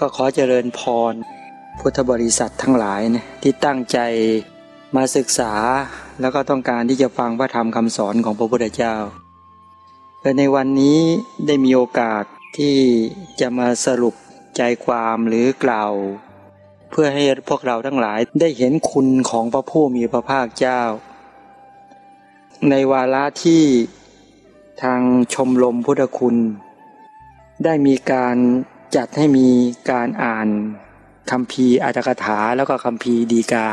ก็ขอเจริญพร พุทธบริษัททั้งหลายนะที่ตั้งใจมาศึกษาแล้วก็ต้องการที่จะฟังพระธรรมคำสอนของพระพุทธเจ้าและในวันนี้ได้มีโอกาสที่จะมาสรุปใจความหรือกล่าว เพื่อให้พวกเราทั้งหลายได้เห็นคุณของพระผู้มีพระภาคเจ้า ในวาระที่ทางชมรมพุทธคุณ ได้มีการ จัดให้มีการอ่านคำพีอัตถกถาแล้วก็คำพีดีกา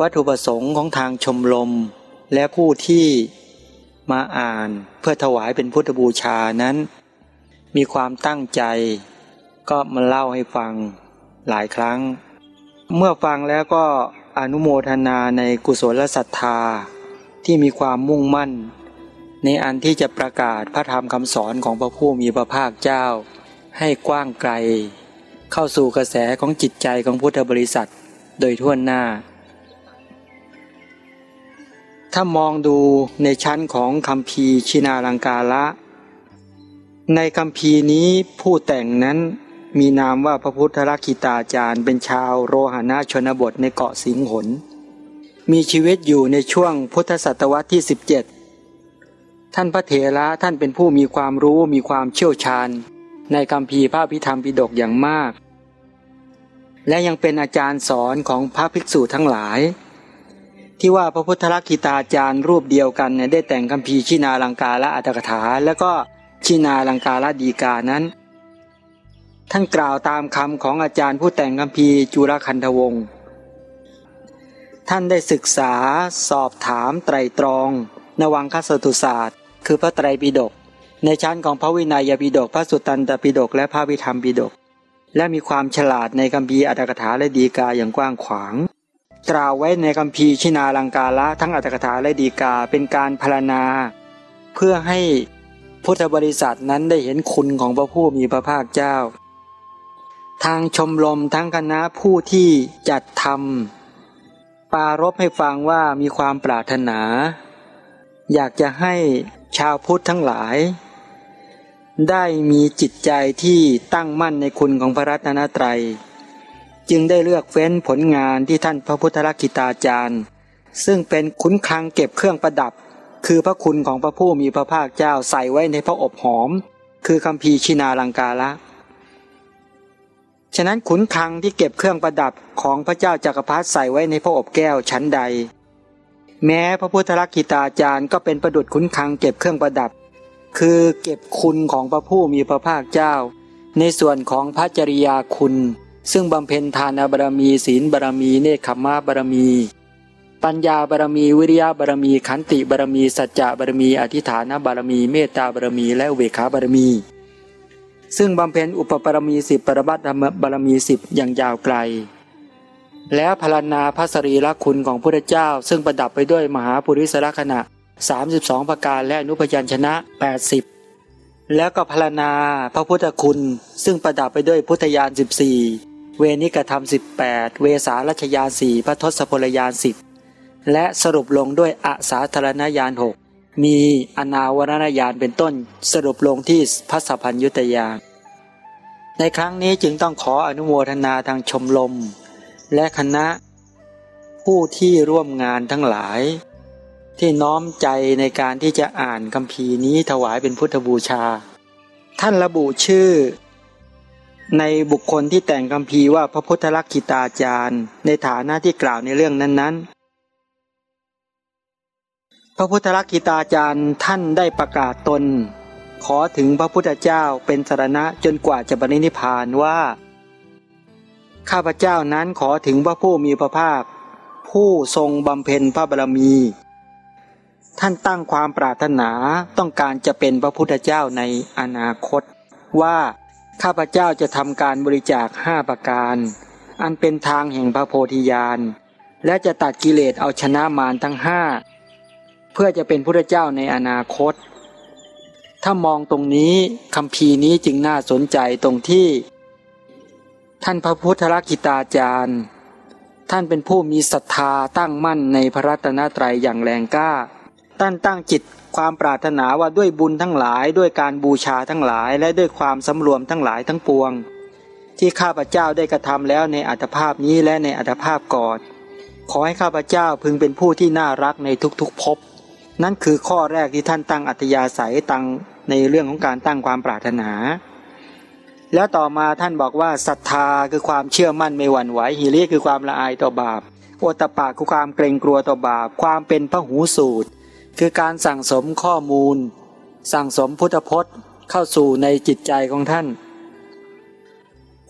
วัตถุประสงค์ของทางชมรม และผู้ที่มาอ่านเพื่อถวายเป็นพุทธบูชานั้น มีความตั้งใจ ก็มาเล่าให้ฟังหลายครั้ง เมื่อฟังแล้วก็อนุโมทนาในกุศลศรัทธาที่มีความมุ่งมั่น ในอันที่จะประกาศพระธรรมคำสอนของพระผู้มีพระภาคเจ้า ให้กว้างไกล เข้าสู่กระแสของจิตใจของพุทธบริษัทโดยทั่วหน้า ถ้ามองดูในชั้นของคำพีชินาลังกาละ ในคำพีนี้ผู้แต่งนั้นมีนามว่าพระพุทธรักิตาจารย์ เป็นชาวโรหณชนบทในเกาะสิงหน มีชีวิตอยู่ในช่วงพุทธศตวรรษที่ 17 ท่านพระเถระท่านเป็นผู้มีความรู้มีความเชี่ยวชาญ ในคำพีพระพิธรรมปิฎกอย่างมาก และยังเป็นอาจารย์สอนของพระภิกษุทั้งหลาย ที่ว่าพระพุทธรักิตาจารย์รูปเดียวกันเนี่ยได้แต่งคำพีชินาลังกาและอัตถกถา แล้วก็ชินาลังกาและดีกานั้น ท่านกล่าวตามคำของอาจารย์ผู้แต่งคำพีจุลคันธวงศ์ท่านได้ศึกษาสอบถามไตรตรอง นวังคสตุศาสตร์ คือพระไตรปิฎก ในชั้นของพระวินัยปิฎกพระสุตตันตปิฎกและพระวิธรรมปิฎกและมีความฉลาดในคำพีอัตถกถาและดีกาอย่างกว้างขวาง กล่าวไว้ในคำพีชินาลังกาละทั้งอัตถกถาและดีกาเป็นการพรรณนาเพื่อให้พุทธบริษัทนั้นได้เห็นคุณของพระผู้มีพระภาคเจ้า ทางชมรมทั้งคณะผู้ที่จัดทำปารบให้ฟังว่ามีความปรารถนา อยากจะให้ชาวพุทธทั้งหลาย ได้มีจิตใจที่ตั้งมั่นในคุณของพระรัตนตรัย จึงได้เลือกเฟ้นผลงานที่ท่านพระพุทธรักิตาจารย์ ซึ่งเป็นขุนคลังเก็บเครื่องประดับ คือพระคุณของพระผู้มีพระภาคเจ้าใส่ไว้ในพระอบหอม คือคำพีชินาลังกาละฉะนั้นขุนคลังที่เก็บเครื่องประดับของพระเจ้าจักรพรรดิใส่ไว้ในพระอบแก้วชั้นใด แม้พระพุทธรักิตาจารย์ก็เป็นประดุจขุนคลังเก็บเครื่องประดับ คือเก็บคุณของพระผู้มีพระภาคเจ้า ในส่วนของพระจริยาคุณ ซึ่งบำเพ็ญทานบารมี ศีลบารมี เนคขมาบารมี ปัญญาบารมี วิริยะบารมี ขันติบารมี สัจจะบารมี อธิฐานบารมี เมตตาบารมี และเวขาบารมี ซึ่งบำเพ็ญอุปปารมีสิบปรบัตบารมีสิบอย่างยาวไกล แล้วพรรณนาพระสรีระคุณของพระเจ้า ซึ่งประดับไปด้วยมหาปุริสลักษณะ 32 ประการและอนุพยัญชนะ 80 แล้วก็พรรณนาพระพุทธคุณ ซึ่งประดับไปด้วยพุทธญาณ 14 เวนิกธรรม 18 เวสารัชญาณ4พระทศพลญาณ10 และสรุปลงด้วยอสาธารณญาณ 6 มีอนาวรณญาณเป็นต้นสรุปลงที่พระสัพพัญยุตยานในครั้งนี้จึงต้องขออนุโมทนาทางชมรมและคณะ ผู้ที่ร่วมงานทั้งหลาย ที่น้อมใจในการที่จะอ่านคำพีนี้ถวายเป็นพุทธบูชา ท่านระบุชื่อ ในบุคคลที่แต่งคำพีว่าพระพุทธลักขิตาจารย์ ในฐานะที่กล่าวในเรื่องนั้น ๆ พระพุทธลักขิตาจารย์ท่านได้ประกาศตน ขอถึงพระพุทธเจ้าเป็นสารณะจนกว่าจะบรรนิพพานว่าข้าพเจ้านั้นขอถึงพระผู้มีพระภาค ผู้ทรงบำเพ็ญพระบารมี ท่านตั้งความปรารถนาต้องการจะเป็นพระพุทธเจ้าในอนาคต ว่าข้าพเจ้าจะทำการบริจาคห้าประการ อันเป็นทางแห่งพระโพธิญาณ และจะตัดกิเลสเอาชนะมารทั้งห้าเพื่อจะเป็นพุทธเจ้าในอนาคต ถ้ามองตรงนี้คำพีนี้จึงน่าสนใจตรงที่ ท่านพระพุทธรักิตาจารย์ ท่านเป็นผู้มีศรัทธาตั้งมั่นในพระรัตนตรัยอย่างแรงกล้า ท่านตั้งจิตความปรารถนาว่าด้วยบุญทั้งหลาย ด้วยการบูชาทั้งหลาย และด้วยความสำรวมทั้งหลายทั้งปวง ที่ข้าพเจ้าได้กระทำแล้วในอัตภาพนี้และในอัตภาพก่อนขอให้ข้าพเจ้าพึงเป็นผู้ที่น่ารักในทุกๆภพนั่นคือข้อแรกที่ท่านตั้งอัตยาศัยตั้งในเรื่องของการตั้งความปรารถนา แล้วต่อมาท่านบอกว่าศรัทธาคือความเชื่อมั่นไม่หวั่นไหวหิริคือความละอายต่อบาปโอตปาคือความเกรงกลัวต่อบาป ความเป็นพระหูสูตร คือการสั่งสมข้อมูล สั่งสมพุทธพจน์เข้าสู่ในจิตใจของท่าน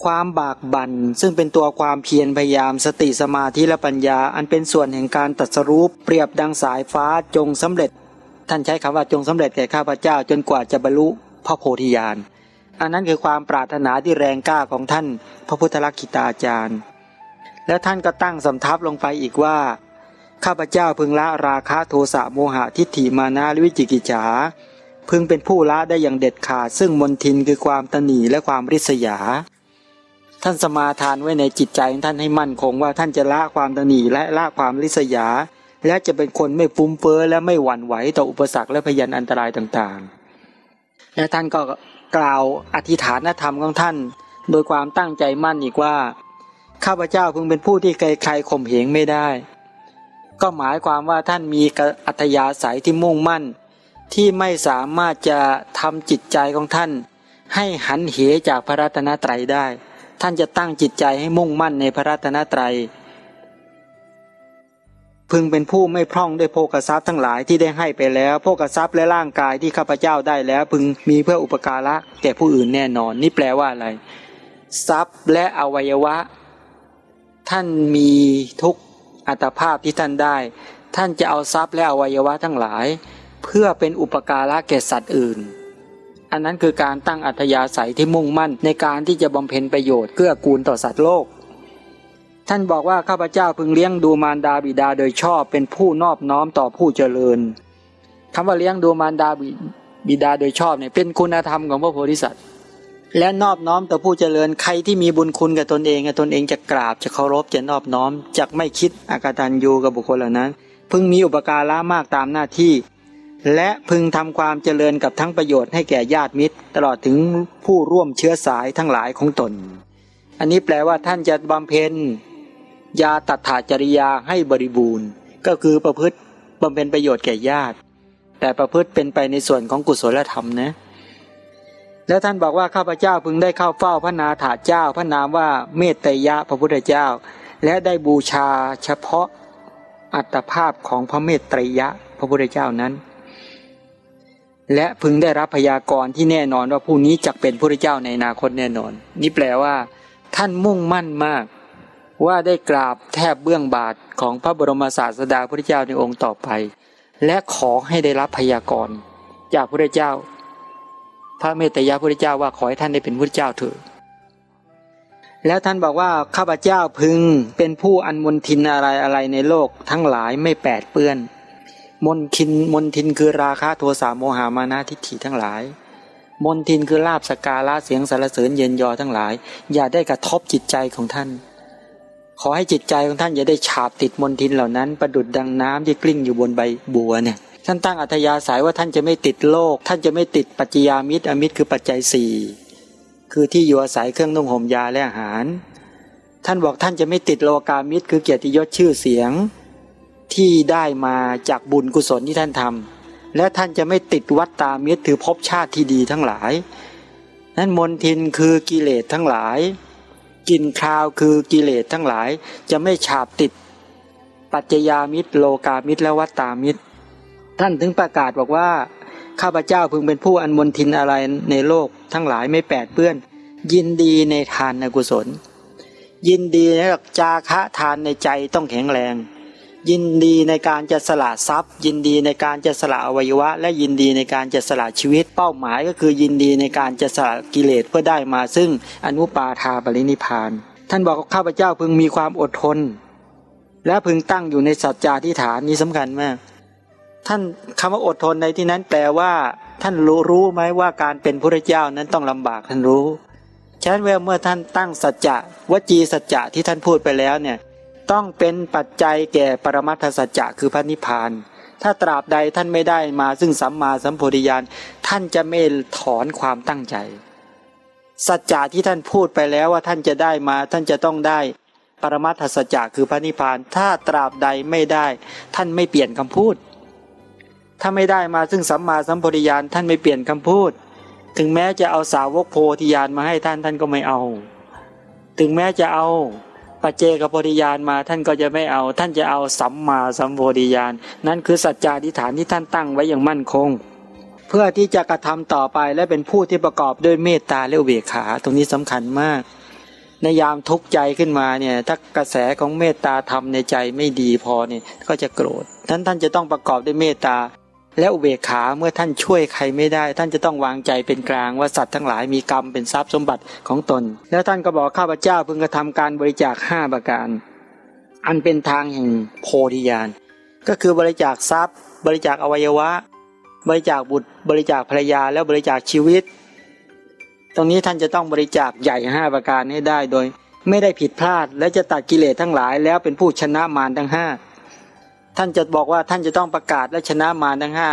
ความบากบัน่นซึ่งเป็นตัวความเพียรพยายามสติสมาธิและปัญญา อันเป็นส่วนแห่งการตัดสรูปเปรียบดังสายฟ้าจงสำเร็จ ท่านใช้คำว่าจงสำเร็จแก่ข้าพเจ้าจนกว่าจะบรรลุพระโพธิญาณอันนั้นคือความปรารถนาที่แรงกล้าของท่าน พระพุทธลักขิตาจารย์ แล้วท่านก็ตั้งสำทับลงไปอีกว่า ข้าพเจ้าพึงละราคะโทสะโมหะทิฏฐิมานะวิจิกิจฉาพึงเป็นผู้ละได้อย่างเด็ดขาด ซึ่งมนทินคือความตนีและความริษยา ท่านสมาทานไว้ในจิตใจของท่านให้มั่นคงว่าท่านจะละความตนีและละความริษยา และจะเป็นคนไม่ฟุ้มเฟ้อและไม่หวั่นไหวต่ออุปสรรคและพยันอันตรายต่างๆ และท่านก็กล่าวอธิษฐานธรรมของท่าน โดยความตั้งใจมั่นอีกว่าข้าพเจ้าพึงเป็นผู้ที่ใครๆข่มเหงไม่ได้ ก็หมายความว่าท่านมีอัธยาศัยที่มุ่งมั่น ที่ไม่สามารถจะทำจิตใจของท่าน ให้หันเหจากพระรัตนตรัยได้ ท่านจะตั้งจิตใจให้มุ่งมั่นในพระรัตนตรัย พึงเป็นผู้ไม่พร่องด้วยโภกทรัพย์ทั้งหลายที่ได้ให้ไปแล้วโภกทรัพย์และร่างกายที่ข้าพเจ้าได้แล้ว พึงมีเพื่ออุปการะแก่ผู้อื่นแน่นอน นี่แปลว่าอะไร ทรัพย์และอวัยวะ ท่านมีทุก อัตภาพที่ท่านได้ ท่านจะเอาทรัพย์และอวัยวะทั้งหลาย เพื่อเป็นอุปการะแก่สัตว์อื่น อันนั้นคือการตั้งอัธยาศัยที่มุ่งมั่นในการที่จะบำเพ็ญประโยชน์เพื่อกูลต่อสัตว์โลก ท่านบอกว่าข้าพเจ้าพึงเลี้ยงดูมารดาบิดาโดยชอบเป็นผู้นอบน้อมต่อผู้เจริญคำว่าเลี้ยงดูมารดาบิดาโดยชอบเนี่ยเป็นคุณธรรมของพระโพธิสัตว์ และนอบน้อมต่อผู้เจริญใครที่มีบุญคุณกับตนเองตนเองจะกราบจะเคารพจะนอบน้อมจะไม่คิดอากตันยูกับบุคคลเหล่านั้น พึงมีอุปการะมากตามหน้าที่ และพึงทำความเจริญกับทั้งประโยชน์ให้แก่ญาติมิตร ตลอดถึงผู้ร่วมเชื้อสายทั้งหลายของตน อันนี้แปลว่าท่านจะบำเพ็ญยาตัถาจริยาให้บริบูรณ์ ก็คือประพฤติบำเพ็ญประโยชน์แก่ญาติ แต่ประพฤติเป็นไปในส่วนของกุศลธรรมนะ แล้วท่านบอกว่าข้าพเจ้าพึงได้เข้าเฝ้าพระนาถาเจ้า พระนามว่าเมตตยะพระพุทธเจ้า และได้บูชาเฉพาะอัตภาพของพระเมตตยะพระพุทธเจ้านั้น และพึงได้รับพยากรณ์ที่แน่นอนว่าผู้นี้จะเป็นพระเจ้าในอนาคตแน่นอน นี่แปลว่า ท่านมุ่งมั่นมาก ว่าได้กราบแทบเบื้องบาทของพระบรมศาสดาพระเจ้าในองค์ต่อไป และขอให้ได้รับพยากรณ์จากพระเจ้า พระเมตยาพระเจ้าว่าขอให้ท่านได้เป็นพระเจ้าเถิดแล้วท่านบอกว่าข้าพเจ้าพึงเป็นผู้อันมนทินอะไรอะไรในโลกทั้งหลายไม่แปดเปื้อน มนทินมนทินคือราคะโทสะโมหามานะทิฏฐิทั้งหลาย มนทินคือลาบสกาละเสียงสารเสริญเย็นยอทั้งหลาย อย่าได้กระทบจิตใจของท่าน ขอให้จิตใจของท่านอย่าได้ฉาบติดมนทินเหล่านั้น ประดุดดังน้ำที่กลิ้งอยู่บนใบบัวเนี่ย ท่านตั้งอัธยาศัยว่าท่านจะไม่ติดโลก ท่านจะไม่ติดปัจจยามิตรอมิตรคือปัจจัยสี่คือที่อยู่อาศัยเครื่องนุ่งห่มยาและอาหาร ท่านบอกท่านจะไม่ติดโลกามิตรคือเกียรติยศชื่อเสียง ที่ได้มาจากบุญกุศลที่ท่านทำและท่านจะไม่ติดวัตตามิตรถือภพชาติที่ดีทั้งหลาย นั้นมนทินคือกิเลสทั้งหลาย กินคราวคือกิเลสทั้งหลาย จะไม่ฉาบติดปัจจยามิตรโลกามิตรและวัตตามิตร ท่านถึงประกาศบอกว่า ข้าพเจ้าพึงเป็นผู้อันมนทินอะไรในโลกทั้งหลายไม่แปดเปื้อน ยินดีในทานในกุศล ยินดีในจาคะทานในใจต้องแข็งแรง ยินดีในการจะสละทรัพย์ ยินดีในการจะสละอวัยวะ และยินดีในการจะสละชีวิต เป้าหมายก็คือยินดีในการจะสละกิเลสเพื่อได้มาซึ่งอนุปาทาปรินิพาน ท่านบอกข้าพเจ้าพึงมีความอดทน และพึงตั้งอยู่ในสัจจาธิฐานนี้สำคัญมาก ท่านคำว่าอดทนในที่นั้นแปลว่า ท่านรู้รู้ไหมว่าการเป็นพระเจ้านั้นต้องลำบากท่านรู้ฉะนั้นเมื่อท่านตั้งสัจจะวจีสัจจะที่ท่านพูดไปแล้วเนี่ยต้องเป็นปัจจัยแก่ปรมัตถสัจจะคือพระนิพพาน ถ้าตราบใดท่านไม่ได้มาซึ่งสัมมาสัมโพธิญาณท่านจะไม่ถอนความตั้งใจ สัจจะที่ท่านพูดไปแล้วว่าท่านจะได้มาท่านจะต้องได้ ปรมัตถสัจจะคือพระนิพพาน ถ้าตราบใดไม่ได้ ท่านไม่เปลี่ยนคำพูด ถ้าไม่ได้มาซึ่งสัมมาสัมปวิญาณท่านไม่เปลี่ยนคำพูด ถึงแม้จะเอาสาวกโพธิญาณมาให้ท่านท่านก็ไม่เอา ถึงแม้จะเอาปัจเจกโพธิญาณมาท่านก็จะไม่เอา ท่านจะเอาสัมมาสัมโพธิญาณนั่นคือสัจจาธิฐานที่ท่านตั้งไว้อย่างมั่นคง เพื่อที่จะกระทำต่อไปและเป็นผู้ที่ประกอบด้วยเมตตาและเบกขา ตรงนี้สำคัญมากในยามทุกข์ใจขึ้นมาเนี่ยถ้ากระแสของเมตตาธรรมในใจไม่ดีพอเนี่ยก็จะโกรธท่านท่านจะต้องประกอบด้วยเมตตา และอุเบกขาเมื่อท่านช่วยใครไม่ได้ ท่านจะต้องวางใจเป็นกลางว่าสัตว์ทั้งหลายมีกรรมเป็นทรัพย์สมบัติของตน แล้วท่านก็บอกข้าพเจ้าพึงกระทำการบริจาคห้าประการ อันเป็นทางแห่งโพธิญาณก็คือบริจาคทรัพย์ บริจาคอวัยวะ บริจาคบุตร บริจาคภรรยา แล้วบริจาคชีวิต ตรงนี้ท่านจะต้องบริจาคใหญ่ห้าประการให้ได้โดย ไม่ได้ผิดพลาดและจะตัดกิเลสทั้งหลาย แล้วเป็นผู้ชนะมารทั้งห้า ท่านจะบอกว่าท่านจะต้องประกาศและชนะมารทั้งห้า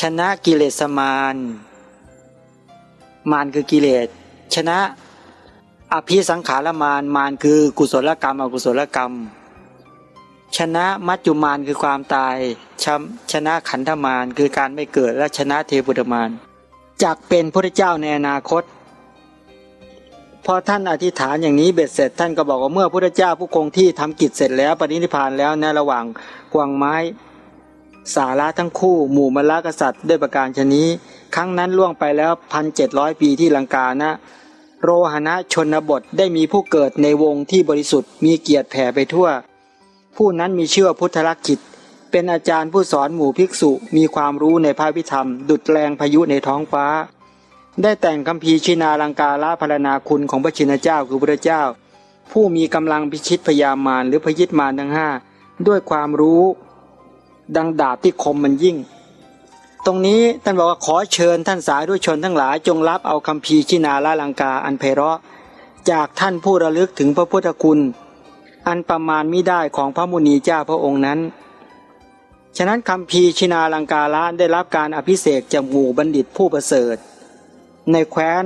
ชนะกิเลสมารมารคือกิเลส ชนะอภิสังขารมารมารคือกุศลกรรมอกุศลกรรม ชนะมัจจุมารคือความตายชชนะขันธมารคือการไม่เกิดและชนะเทพุตมารจากเป็นพระเจ้าในอนาคต พอท่านอธิษฐานอย่างนี้เบ็ดเสร็จท่านก็บอกว่าเมื่อพระเจ้าผู้คงที่ทำกิจเสร็จแล้วปณิพานแล้วในระหว่างกวางไม้ สาระทั้งคู่ หมู่มลกษัตริย์ด้วยประการชนี้ ครั้งนั้นล่วงไปแล้วพันเจ็ดร้อยปีที่ลังกานะ โรหณะชนบทได้มีผู้เกิดในวงที่บริสุทธิ์มีเกียรติแผ่ไปทั่ว ผู้นั้นมีเชื่อพุทธลักษิตเป็นอาจารย์ผู้สอนหมู่ภิกษุมีความรู้ในพระพิธรรม ดุดแรงพายุในท้องฟ้า ได้แต่งคำพีชินาลังกาละพรณาคุณของพระชินเจ้าคือพระเจ้า ผู้มีกำลังพิชิตพยามารหรือพยิตมารทั้งห้าด้วยความรู้ดังดาบที่คมมันยิ่ง ตรงนี้ท่านบอกว่าขอเชิญท่านสาธุชนทั้งหลายจงรับเอาคำพีชินาละลังกาอันเพราะ จากท่านผู้ระลึกถึงพระพุทธคุณ อันประมาณมิได้ของพระมุนีเจ้าพระองค์นั้นฉะนั้นคำพีชินาลังกาละได้รับการอภิเษกจากหมู่บัณฑิตผู้ประเสริฐ ในแคว้น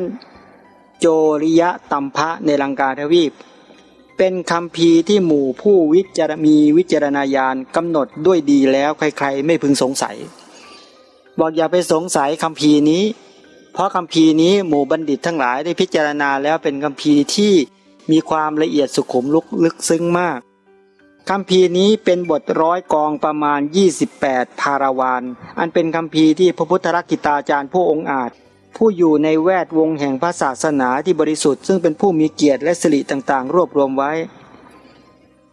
โจริยะตัมพะในลังกาทวีป เป็นคำพีที่หมู่ผู้วิจารมีวิจารณญาณกำหนดด้วยดีแล้วใครๆ ไม่พึงสงสัย บอกอย่าไปสงสัยคำพีนี้ เพราะคำพีนี้หมู่บัณฑิตทั้งหลายได้พิจารณาแล้วเป็นคำพีที่มีความละเอียดสุขุมลุกลึกซึ้งมากคำพีนี้เป็นบทร้อยกองประมาณ 28พาราวานอันเป็นคำพีที่พระพุทธรักกิตาจารย์ผู้องค์อาจ ผู้อยู่ในแวดวงแห่งพระศาสนาที่บริสุทธิ์ซึ่งเป็นผู้มีเกียรติและสิริต่างๆ รวบรวมไว้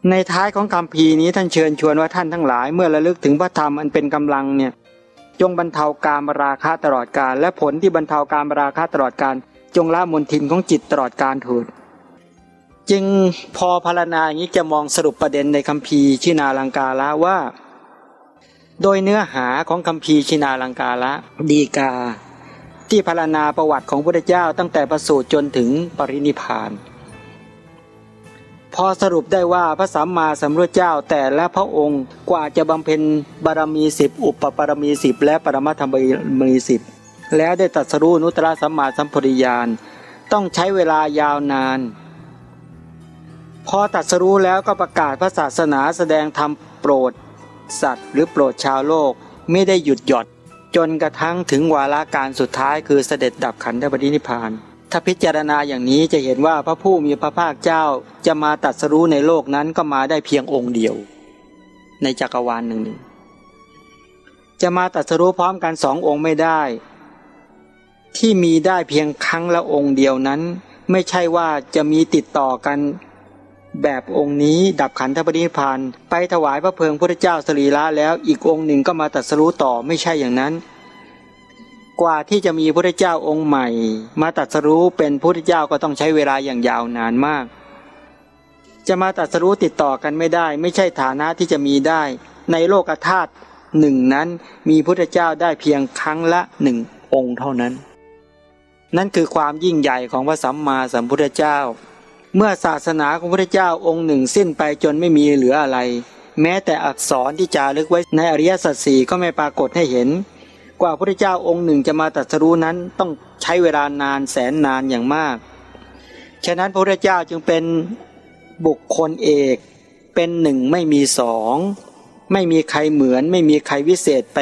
ในท้ายของคำพีนี้ท่านเชิญชวนว่าท่านทั้งหลาย เมื่อระลึกถึงพระธรรมอันเป็นกำลังเนี่ยจงบรรเทาการมราคะตลอดกาลและผลที่บรรเทาการมราคะตลอดการ จงละมนทินของจิตตลอดการถูดจึงพอพารณาอย่างนี้จะมองสรุปประเด็นในคำพีชินาลังกาละว่า โดยเนื้อหาของคำพีชินาลังกาละดีกา ที่พารณาประวัติของพระเจ้าตั้งแต่ประสูติจนถึงปรินิพานพอสรุปได้ว่าพระสัมมาสัมพุทธเจ้าแต่และพระองค์กว่าจะบำเพ็ญบารมีสิบอุปปารมีสิบและปรมัตถบารมีสิบแล้วได้ตัดสรู้นุตตรสัมมาสัมพุทธญาณต้องใช้เวลายาวนาน พอตัดสรู้แล้วก็ประกาศพระศาสนาแสดงธรรมโปรด สัตว์หรือโปรดชาวโลกไม่ได้หยุดหย่อน จนกระทั่งถึงวาระการสุดท้ายคือเสด็จดับขันธปรินิพาน ถ้าพิจารณาอย่างนี้จะเห็นว่าพระผู้มีพระภาคเจ้าจะมาตัดสรู้ในโลกนั้นก็มาได้เพียงองค์เดียว ในจักรวาลหนึ่ง จะมาตัดสรู้พร้อมกันสององค์ไม่ได้ ที่มีได้เพียงครั้งละองค์เดียวนั้น ไม่ใช่ว่าจะมีติดต่อกัน แบบองค์นี้ดับขันธปรินิพานไปถวายพระเพลิงพระเจ้าสรีละแล้วอีกองค์หนึ่งก็มาตัดสรู้ต่อไม่ใช่อย่างนั้น กว่าที่จะมีพระเจ้าองค์ใหม่ มาตัดสรู้เป็นพระเจ้าก็ต้องใช้เวลาอย่างยาวนานมาก จะมาตัดสรู้ติดต่อกันไม่ได้ ไม่ใช่ฐานะที่จะมีได้ ในโลกธาตุหนึ่งนั้นมีพระเจ้าได้เพียงครั้งละหนึ่งองค์เท่านั้น นั่นคือความยิ่งใหญ่ของพระสัมมาสัมพุทธเจ้า เมื่อศาสนาของพระเจ้าองค์หนึ่งสิ้นไปจนไม่มีเหลืออะไร แม้แต่อักษรที่จารึกไว้ในอริยสัจสี่ก็ไม่ปรากฏให้เห็น กว่าพระเจ้าองค์หนึ่งจะมาตรัสรู้นั้นต้องใช้เวลานานแสนนานอย่างมาก ฉะนั้นพระเจ้าจึงเป็นบุคคลเอกเป็นหนึ่งไม่มีสอง ไม่มีใครเหมือน ไม่มีใครวิเศษไป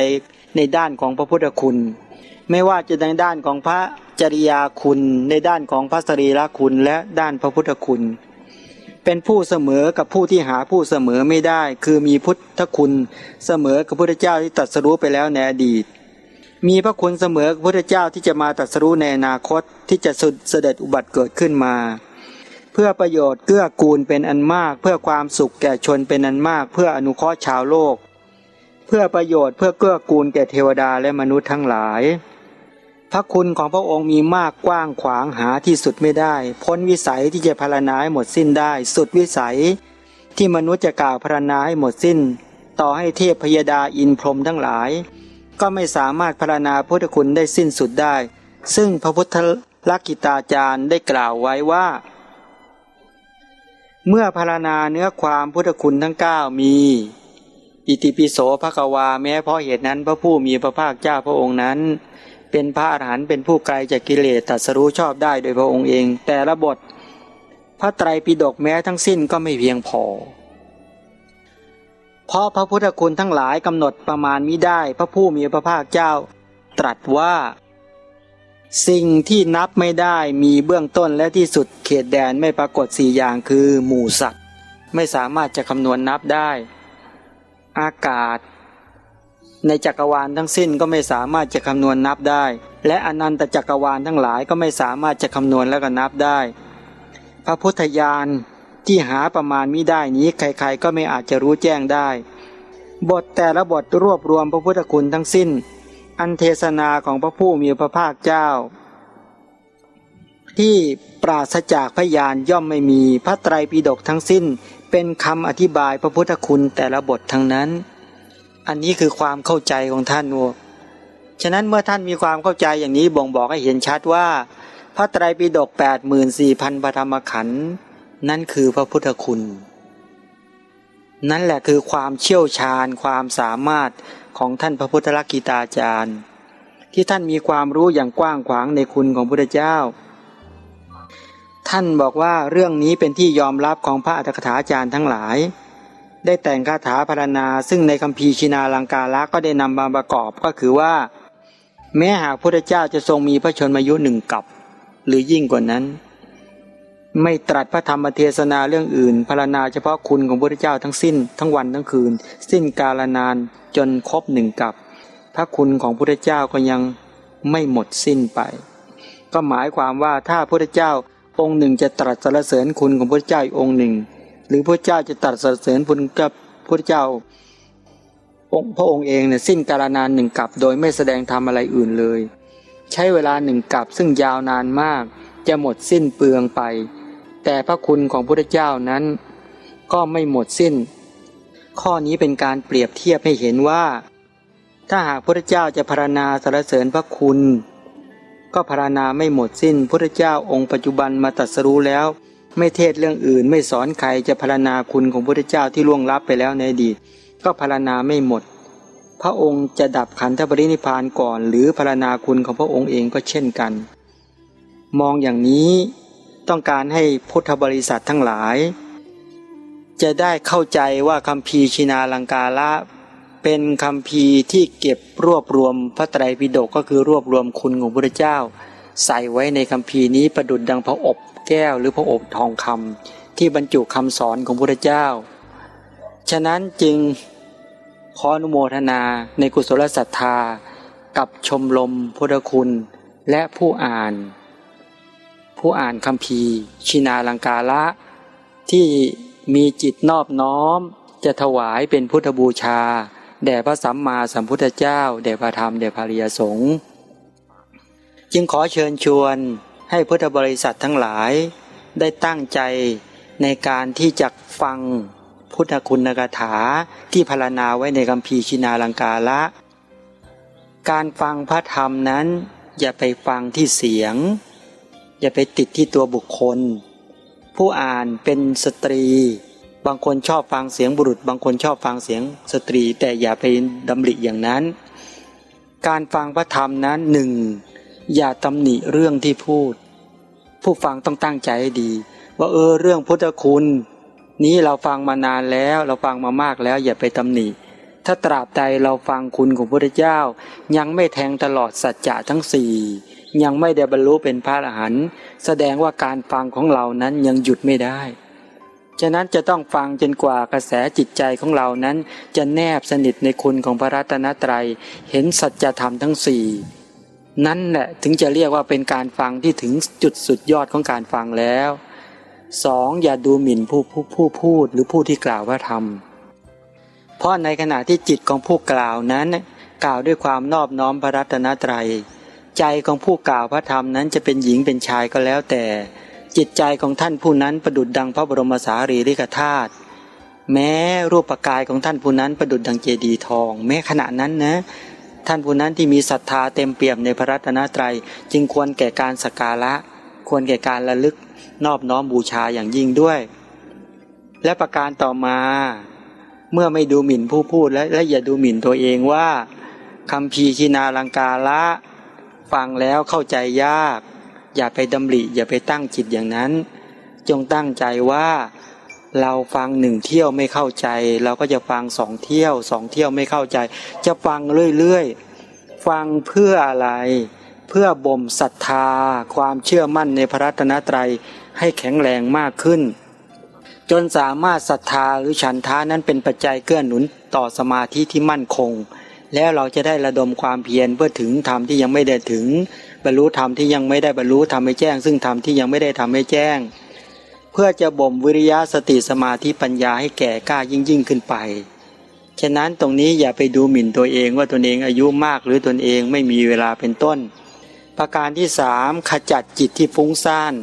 ในด้านของพระพุทธคุณ ไม่ว่าจะในด้านของพระจริยาคุณ ในด้านของพระสรีระคุณและด้านพระพุทธคุณ เป็นผู้เสมอกับผู้ที่หาผู้เสมอไม่ได้ คือมีพุทธคุณเสมอกับพระพุทธเจ้าที่ตรัสรู้ไปแล้วในอดีต มีพระคุณเสมอกับพระพุทธเจ้าที่จะมาตรัสรู้ในอนาคตที่จะสุดเสด็จอุบัติเกิดขึ้นมาเพื่อประโยชน์เกื้อกูลเป็นอันมาก เพื่อความสุขแก่ชนเป็นอันมาก เพื่ออนุเคราะห์ชาวโลก เพื่อประโยชน์เพื่อเกื้อกูลแก่เทวดาและมนุษย์ทั้งหลาย พระคุณของพระองค์มีมากกว้างขวางหาที่สุดไม่ได้ พ้นวิสัยที่จะพารณาให้หมดสิ้นได้ สุดวิสัย ที่มนุษย์จะกล่าวพารณาให้หมดสิ้น ต่อให้เทพพยดาอินพรหมทั้งหลาย ก็ไม่สามารถพารณาพุทธคุณได้สิ้นสุดได้ ซึ่งพระพุทธลักกิตาจารย์ได้กล่าวไว้ว่า เมื่อพารณาเนื้อความพุทธคุณทั้งเก้ามี อิติปิโสภควาแม้เพราะเหตุนั้นพระผู้มีพระภาคเจ้าพระองค์นั้น เป็นพระอรหันต์เป็นผู้ไกลจากกิเลสตัดสรู้ชอบได้โดยพระองค์เอง แต่ละบท พระไตรปิฎกแม้ทั้งสิ้นก็ไม่เพียงพอ เพราะพระพุทธคุณทั้งหลายกำหนดประมาณมิได้พระผู้มีพระภาคเจ้า ตรัสว่า สิ่งที่นับไม่ได้มีเบื้องต้นและที่สุดเขตแดนไม่ปรากฏสี่อย่างคือ หมู่สัตว์ ไม่สามารถจะคำนวณนนับได้ อากาศ ในจักรวาลทั้งสิ้นก็ไม่สามารถจะคำนวณนับได้ และอนันตจักรวาลทั้งหลายก็ไม่สามารถจะคำนวณแล้วก็นับได้ พระพุทธญาณที่หาประมาณมิได้นี้ใครๆก็ไม่อาจจะรู้แจ้งได้ บทแต่ละบทรวบรวมพระพุทธคุณทั้งสิ้น อันเทศนาของพระผู้มีพระภาคเจ้า ที่ปราศจากพยานย่อมไม่มีพระไตรปิฎกทั้งสิ้น เป็นคำอธิบายพระพุทธคุณแต่ละบททั้งนั้น อันนี้คือความเข้าใจของท่านวัวฉะนั้นเมื่อท่านมีความเข้าใจอย่างนี้บ่งบอกให้เห็นชัดว่า พระไตรปิฎกแปดหมื่นสี่พันพระธรรมขันธ์นั่นคือพระพุทธคุณ นั่นแหละคือความเชี่ยวชาญความสามารถของท่านพระพุทธลักกิตาจารย์ ที่ท่านมีความรู้อย่างกว้างขวางในคุณของพระเจ้า ท่านบอกว่าเรื่องนี้เป็นที่ยอมรับของพระอัตถกถาจารย์ทั้งหลาย ได้แต่งคาถาพรรณนาซึ่งในคัมภีร์ชินาลังกาละก็ได้นำมาประกอบก็คือว่า แม้หากพระเจ้าจะทรงมีพระชนมายุหนึ่งกับหรือยิ่งกว่านั้น ไม่ตรัสพระธรรมเทศนาเรื่องอื่นพรรณนาเฉพาะคุณของพระเจ้าทั้งสิ้น ทั้งวันทั้งคืน สิ้นกาลนานจนครบหนึ่งกับ พระคุณของพระเจ้าก็ยังไม่หมดสิ้นไป ก็หมายความว่าถ้าพระเจ้าองค์หนึ่งจะตรัสสรรเสริญคุณของพระเจ้าอีกองค์หนึ่ง หรือพระเจ้าจะตัดสรรเสริญพุกับพระเจ้าองค์พระองค์เองเนี่ยสิ้นกาลนานหนึ่งกับโดยไม่แสดงทำอะไรอื่นเลย ใช้เวลาหนึ่งกับซึ่งยาวนานมาก จะหมดสิ้นเปลืองไป แต่พระคุณของพระเจ้านั้น ก็ไม่หมดสิ้น ข้อนี้เป็นการเปรียบเทียบให้เห็นว่า ถ้าหากพระเจ้าจะพรรณนาสรรเสริญพระคุณ ก็พรรณนาไม่หมดสิ้นพระเจ้าองค์ปัจจุบันมาตัดสรู้แล้ว ไม่เทศเรื่องอื่น ไม่สอนใครจะพรรณนาคุณของพระเจ้าที่ล่วงลับไปแล้วในอดีตก็พรรณนาไม่หมด พระองค์จะดับขันธปรินิพานก่อน หรือพรรณนาคุณของพระองค์เองก็เช่นกัน มองอย่างนี้ต้องการให้พุทธบริษัททั้งหลาย จะได้เข้าใจว่าคำพีชินาลังกาละเป็นคำพีที่เก็บรวบรวมพระไตรปิฎกก็คือรวบรวมคุณของพระเจ้า ใส่ไว้ในคำพีนี้ประดุดดังพระอบ แก้วหรือพระอบทองคำที่บรรจุคำสอนของพระเจ้า ฉะนั้นจึงขออนุโมทนาในกุศลศรัทธา กับชมลมพุทธคุณ และผู้อ่าน ผู้อ่านคำพีชินาลังกาละ ที่มีจิตนอบน้อม จะถวายเป็นพุทธบูชา แด่พระสัมมาสัมพุทธเจ้า แด่พระธรรม แด่พระริยสงฆ์จึงขอเชิญชวน ให้พุทธบริษัททั้งหลายได้ตั้งใจในการที่จะฟังพุทธคุณกถาที่พรรณนาไว้ในคัมภีชินาลังกาละ การฟังพระธรรมนั้น อย่าไปฟังที่เสียง อย่าไปติดที่ตัวบุคคล ผู้อ่านเป็นสตรี บางคนชอบฟังเสียงบุรุษ บางคนชอบฟังเสียงสตรี แต่อย่าไปดำริอย่างนั้น การฟังพระธรรมนั้นหนึ่งอย่าตำหนิเรื่องที่พูด ผู้ฟังต้องตั้งใจให้ดี ว่าเออเรื่องพุทธคุณ นี้เราฟังมานานแล้ว เราฟังมามากแล้ว อย่าไปตำหนิ ถ้าตราบใดเราฟังคุณของพระเจ้า ยังไม่แทงตลอดสัจจะทั้งสี่ยังไม่ได้บรรลุเป็นพระอรหันต์แสดงว่าการฟังของเรานั้นยังหยุดไม่ได้ ฉะนั้นจะต้องฟังจนกว่ากระแสจิตใจของเรานั้น จะแนบสนิทในคุณของพระรัตนตรยัย เห็นสัจธรรมทั้งสี่ นั่นแหละถึงจะเรียกว่าเป็นการฟังที่ถึงจุดสุดยอดของการฟังแล้วสองอย่าดูหมิ่นผู้ผู้ผู้พูดหรือผู้ที่กล่าวว่าธรรมเพราะในขณะที่จิตของผู้กล่าวนั้น กล่าวด้วยความนอบน้อมพระรัตนตรัย ใจของผู้กล่าวพระธรรมนั้นจะเป็นหญิงเป็นชายก็แล้วแต่ จิตใจของท่านผู้นั้นประดุดดังพระบรมสารีริกธาตุแม้รูปกายของท่านผู้นั้นประดุดดังเจดียทอง แม้ขณะนั้นนะ ท่านผู้นั้นที่มีศรัทธาเต็มเปี่ยมในพระรัตนตรัย จึงควรแก่การสักการะ ควรแก่การระลึกนอบน้อมบูชาอย่างยิ่งด้วย และประการต่อมา เมื่อไม่ดูหมิ่นผู้พูดและและอย่าดูหมิ่นตัวเองว่าคำพีชินาลังกาละฟังแล้วเข้าใจยาก อย่าไปดำริอย่าไปตั้งจิตอย่างนั้น จงตั้งใจว่า เราฟังหนึ่งเที่ยวไม่เข้าใจ เราก็จะฟังสองเที่ยวสองเที่ยวไม่เข้าใจ จะฟังเรื่อยๆ ฟังเพื่ออะไร เพื่อบ่มศรัทธา ความเชื่อมั่นในพระรัตนตรัยให้แข็งแรงมากขึ้น จนสามารถศรัทธาหรือฉันทานั้นเป็นปัจจัยเกื้อหนุนต่อสมาธิที่มั่นคง แล้วเราจะได้ระดมความเพียรเพื่อถึงธรรมที่ยังไม่ได้ถึง บรรลุธรรมที่ยังไม่ได้บรรลุทำให้แจ้ง ซึ่งธรรมที่ยังไม่ได้ทำให้แจ้ง เพื่อจะบ่มวิริยะสติสมาธิปัญญาให้แก่กล้ายิ่งยิ่งขึ้นไป ฉะนั้นตรงนี้อย่าไปดูหมิ่นตัวเองว่าตนเองอายุมากหรือตนเองไม่มีเวลาเป็นต้น ประการที่สามขจัดจิตที่ฟุ้งซ่าน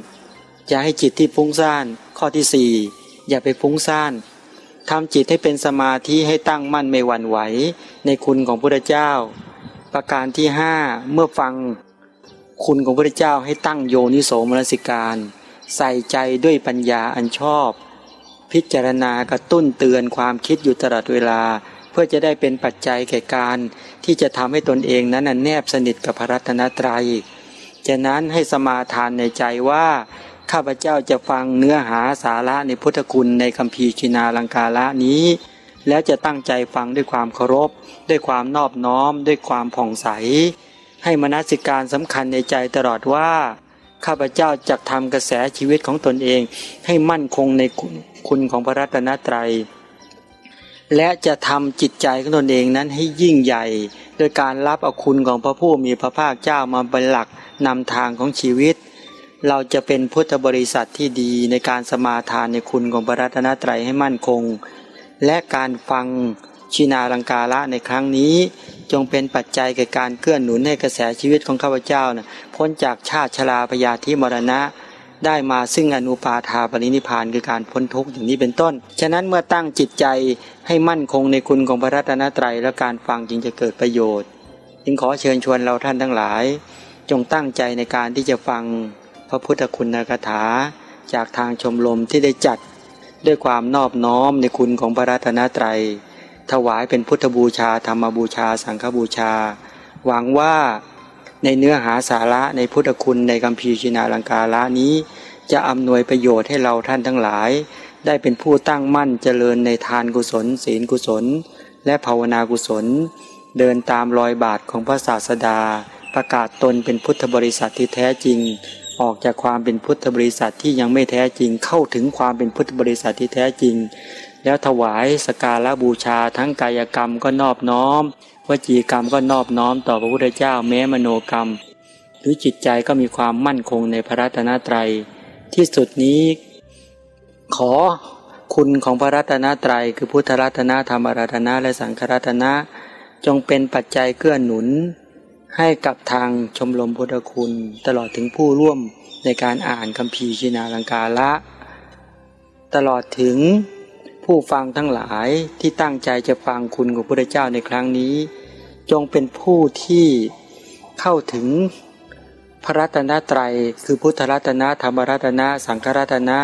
จะให้จิตที่ฟุ้งซ่าน ข้อที่สี่อย่าไปฟุ้งซ่านทำจิตให้เป็นสมาธิให้ตั้งมั่นไม่หวั่นไหวในคุณของพระเจ้า ประการที่ห้าเมื่อฟังคุณของพระเจ้าให้ตั้งโยนิโสมนสิการ ใส่ใจด้วยปัญญาอันชอบ พิจารณากระตุ้นเตือนความคิดอยู่ตลอดเวลา เพื่อจะได้เป็นปัจจัยแก่การ ที่จะทำให้ตนเองนั้นแนบสนิทกับพระรัตนตรยัยจะนั้นให้สมาทานในใจว่า ข้าพเจ้าจะฟังเนื้อหาสาระในพุทธคุณในคำพีชินาลังกาละนี้ แล้วจะตั้งใจฟังด้วยความเคารพ ด้วยความนอบน้อม ด้วยความผ่องใส ให้มนสิการสำคัญในใจตลอดว่า ข้าพเจ้าจะทำกระแสชีวิตของตนเอง ให้มั่นคงในคุณของพระรัตนตรัย และจะทำจิตใจของตนเองนั้นให้ยิ่งใหญ่ โดยการรับเอาคุณของพระผู้มีพระภาคเจ้ามาเป็นหลักนำทางของชีวิต เราจะเป็นพุทธบริษัทที่ดีในการสมาทานในคุณของพระรัตนตรัยให้มั่นคง และการฟังชินาลังกาละในครั้งนี้ จงเป็นปัจจัยแก่การเกื้อหนุนให้กระแสชีวิตของข้าพเจ้านะพ้นจากชาติชราพยาธิมรณะ ได้มาซึ่งอนุปาทาปรินิพานคือการพ้นทุกข์อย่างนี้เป็นต้น ฉะนั้นเมื่อตั้งจิตใจให้มั่นคงในคุณของพระรัตนตรัยและการฟังจึงจะเกิดประโยชน์ จึงขอเชิญชวนเราท่านทั้งหลาย จงตั้งใจในการที่จะฟังพระพุทธคุณคาถา จากทางชมรมที่ได้จัดด้วยความนอบน้อมในคุณของพระรัตนตรัย ถวายเป็นพุทธบูชา ธรรมบูชา สังฆบูชา หวังว่าในเนื้อหาสาระในพุทธคุณในกัมพีชินาลังกาละนี้ จะอำนวยประโยชน์ให้เราท่านทั้งหลาย ได้เป็นผู้ตั้งมั่นเจริญในทานกุศล ศีลกุศล และภาวนากุศล เดินตามรอยบาทของพระศาสดา ประกาศตนเป็นพุทธบริษัทที่แท้จริง ออกจากความเป็นพุทธบริษัทที่ยังไม่แท้จริงเข้าถึงความเป็นพุทธบริษัทที่แท้จริง แล้วถวายสการะบูชาทั้งกายกรรมก็นอบน้อมวจีกรรมก็นอบน้อมต่อพระพุทธเจ้าแม้มโนกรรม หรือจิตใจก็มีความมั่นคงในพระรัตนตรัย ที่สุดนี้ขอคุณของพระรัตนตรัย คือพุทธรัตนธรรมรัตนะและสังฆรัตนะ จงเป็นปัจจัยเกื้อหนุน ให้กับทางชมรมพุทธคุณ ตลอดถึงผู้ร่วมในการอ่านคำพีชินาลังกาละ ตลอดถึง ผู้ฟังทั้งหลายที่ตั้งใจจะฟังคุณของพระเจ้าในครั้งนี้ จงเป็นผู้ที่เข้าถึงพระรัตนตรัย คือพุทธรัตนะธรรมรัตนะสังฆรัตนะ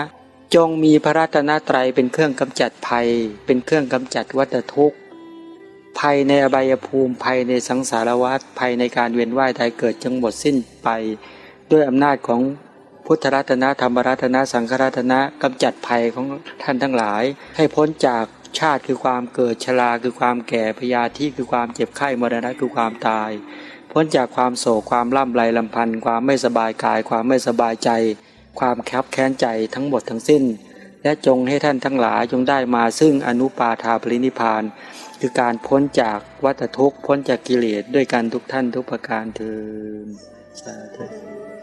จงมีพระรัตนตรัยเป็นเครื่องกำจัดภัย เป็นเครื่องกำจัดวัฏทุกข์ภัยในอบายภูมิภัยในสังสารวัฏภัยในการเวียนว่ายตายเกิดจึงหมดสิ้นไป ด้วยอำนาจของ พุทธรัตนะธรรมรัตนะสังฆรัตนะกำจัดภัยของท่านทั้งหลาย ให้พ้นจากชาติคือความเกิดชราคือความแก่พยาธิคือความเจ็บไข้มรณะคือความตาย พ้นจากความโศกความล่ำไรลำพันธ์ความไม่สบายกาย ความไม่สบายใจ ความแคบแค้นใจทั้งหมดทั้งสิ้น และจงให้ท่านทั้งหลายจงได้มาซึ่งอนุปาทาปรินิพาน คือการพ้นจากวัฏทุกข์พ้นจากกิเลสด้วยกันทุกท่านทุกประการเถิดสาธุ